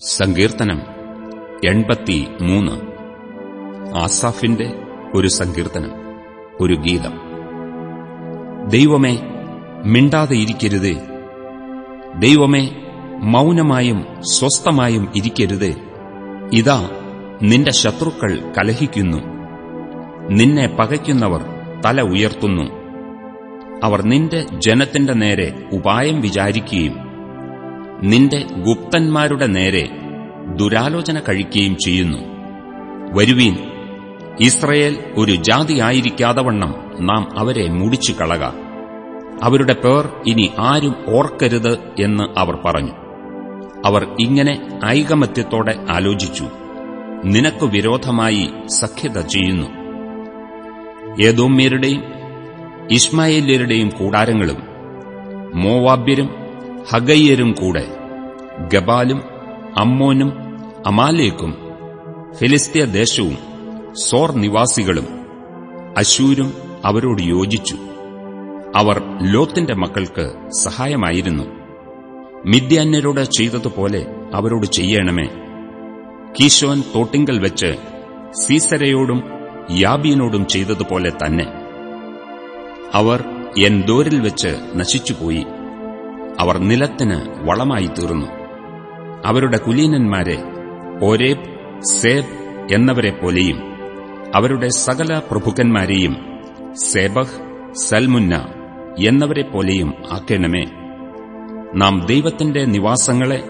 സങ്കീർത്തനം എൺപത്തി മൂന്ന് ആസാഫിന്റെ ഒരു സങ്കീർത്തനം ഒരു ഗീതം. ദൈവമേ മിണ്ടാതെ ഇരിക്കരുതേ. ദൈവമേ മൗനമായും സ്വസ്ഥമായും ഇരിക്കരുതേ. ഇതാ നിന്റെ ശത്രുക്കൾ കലഹിക്കുന്നു. നിന്നെ പകയ്ക്കുന്നവർ തല ഉയർത്തുന്നു. അവർ നിന്റെ ജനത്തിന്റെ നേരെ ഉപായം വിചാരിക്കുകയും നിന്റെ ഗുപ്തന്മാരുടെ നേരെ ദുരാലോചന കഴിക്കുകയും ചെയ്യുന്നു. വരുവീൻ ഇസ്രയേൽ ഒരു ജാതിയായിരിക്കാതവണ്ണം നാം അവരെ മുടിച്ചു കളക അവരുടെ പേർ ഇനി ആരും ഓർക്കരുത് എന്ന് അവർ പറഞ്ഞു. അവർ ഇങ്ങനെ ഐകമത്യത്തോടെ ആലോചിച്ചു. നിനക്കു വിരോധമായി സഖ്യത ചെയ്യുന്നു. ഏതോമ്യരുടെയും ഇസ്മായേല്യരുടെയും കൂടാരങ്ങളും മോവാബ്യരും ഹഗയ്യരും കൂടെ ഗബാലും അമ്മോനും അമാലേക്കും ഫിലിസ്തീയ ദേശവും സോർ നിവാസികളും അശൂരും അവരോട് യോജിച്ചു. അവർ ലോത്തിന്റെ മക്കൾക്ക് സഹായമായിരുന്നു. മിഥ്യാന്യരോട് ചെയ്തതുപോലെ അവരോട് ചെയ്യണമേ. കീശോൻ തോട്ടിങ്കൽ വെച്ച് സീസരയോടും യാബീനോടും ചെയ്തതുപോലെ തന്നെ. അവർ എൻ ദോരിൽ വെച്ച് നശിച്ചുപോയി. അവർ നിലത്തിന് വളമായി തീർന്നു അവരുടെ കുലീനന്മാരെ ഓരേബ് സേബ് എന്നവരെ പോലെയും അവരുടെ സകല പ്രഭുക്കന്മാരെയും സേബഹ് സൽമുന്ന എന്നവരെ പോലെയും ആക്കണമേ. നാം ദൈവത്തിന്റെ നിവാസങ്ങളെ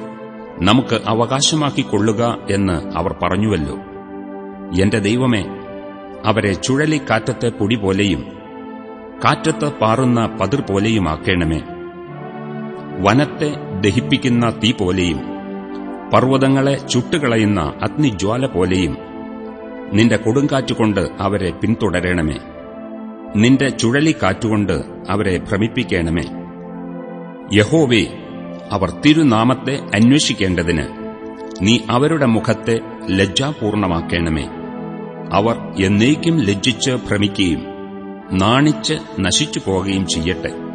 നമുക്ക് അവകാശമാക്കിക്കൊള്ളുക എന്ന് അവർ പറഞ്ഞുവല്ലോ. എന്റെ ദൈവമേ അവരെ ചുഴലിക്കാറ്റത്തെ പൊടി പോലെയും കാറ്റത്ത് പാറുന്ന പതിർ പോലെയുമാക്കണമേ വനത്തെ ദഹിപ്പിക്കുന്ന തീ പോലെയും പർവതങ്ങളെ ചുട്ടുകളയുന്ന അഗ്നിജ്വാല പോലെയും നിന്റെ കൊടുങ്കാറ്റുകൊണ്ട് അവരെ പിന്തുടരണമേ. നിന്റെ ചുഴലിക്കാറ്റുകൊണ്ട് അവരെ ഭ്രമിപ്പിക്കണമേ. യഹോവേ അവർ തിരുനാമത്തെ അന്വേഷിക്കേണ്ടതിന് നീ അവരുടെ മുഖത്തെ ലജ്ജാപൂർണമാക്കണമേ. അവർ എന്നേക്കും ലജ്ജിച്ച് ഭ്രമിക്കുകയും നാണിച്ച് നശിച്ചു പോകുകയും ചെയ്യട്ടെ.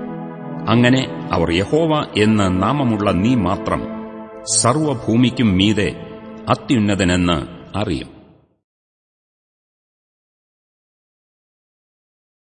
അങ്ങനെ അവർ യഹോവ എന്ന് നാമമുള്ള നീ മാത്രം സർവഭൂമിക്കും മീതെ അത്യുന്നതനെന്ന് അറിയും.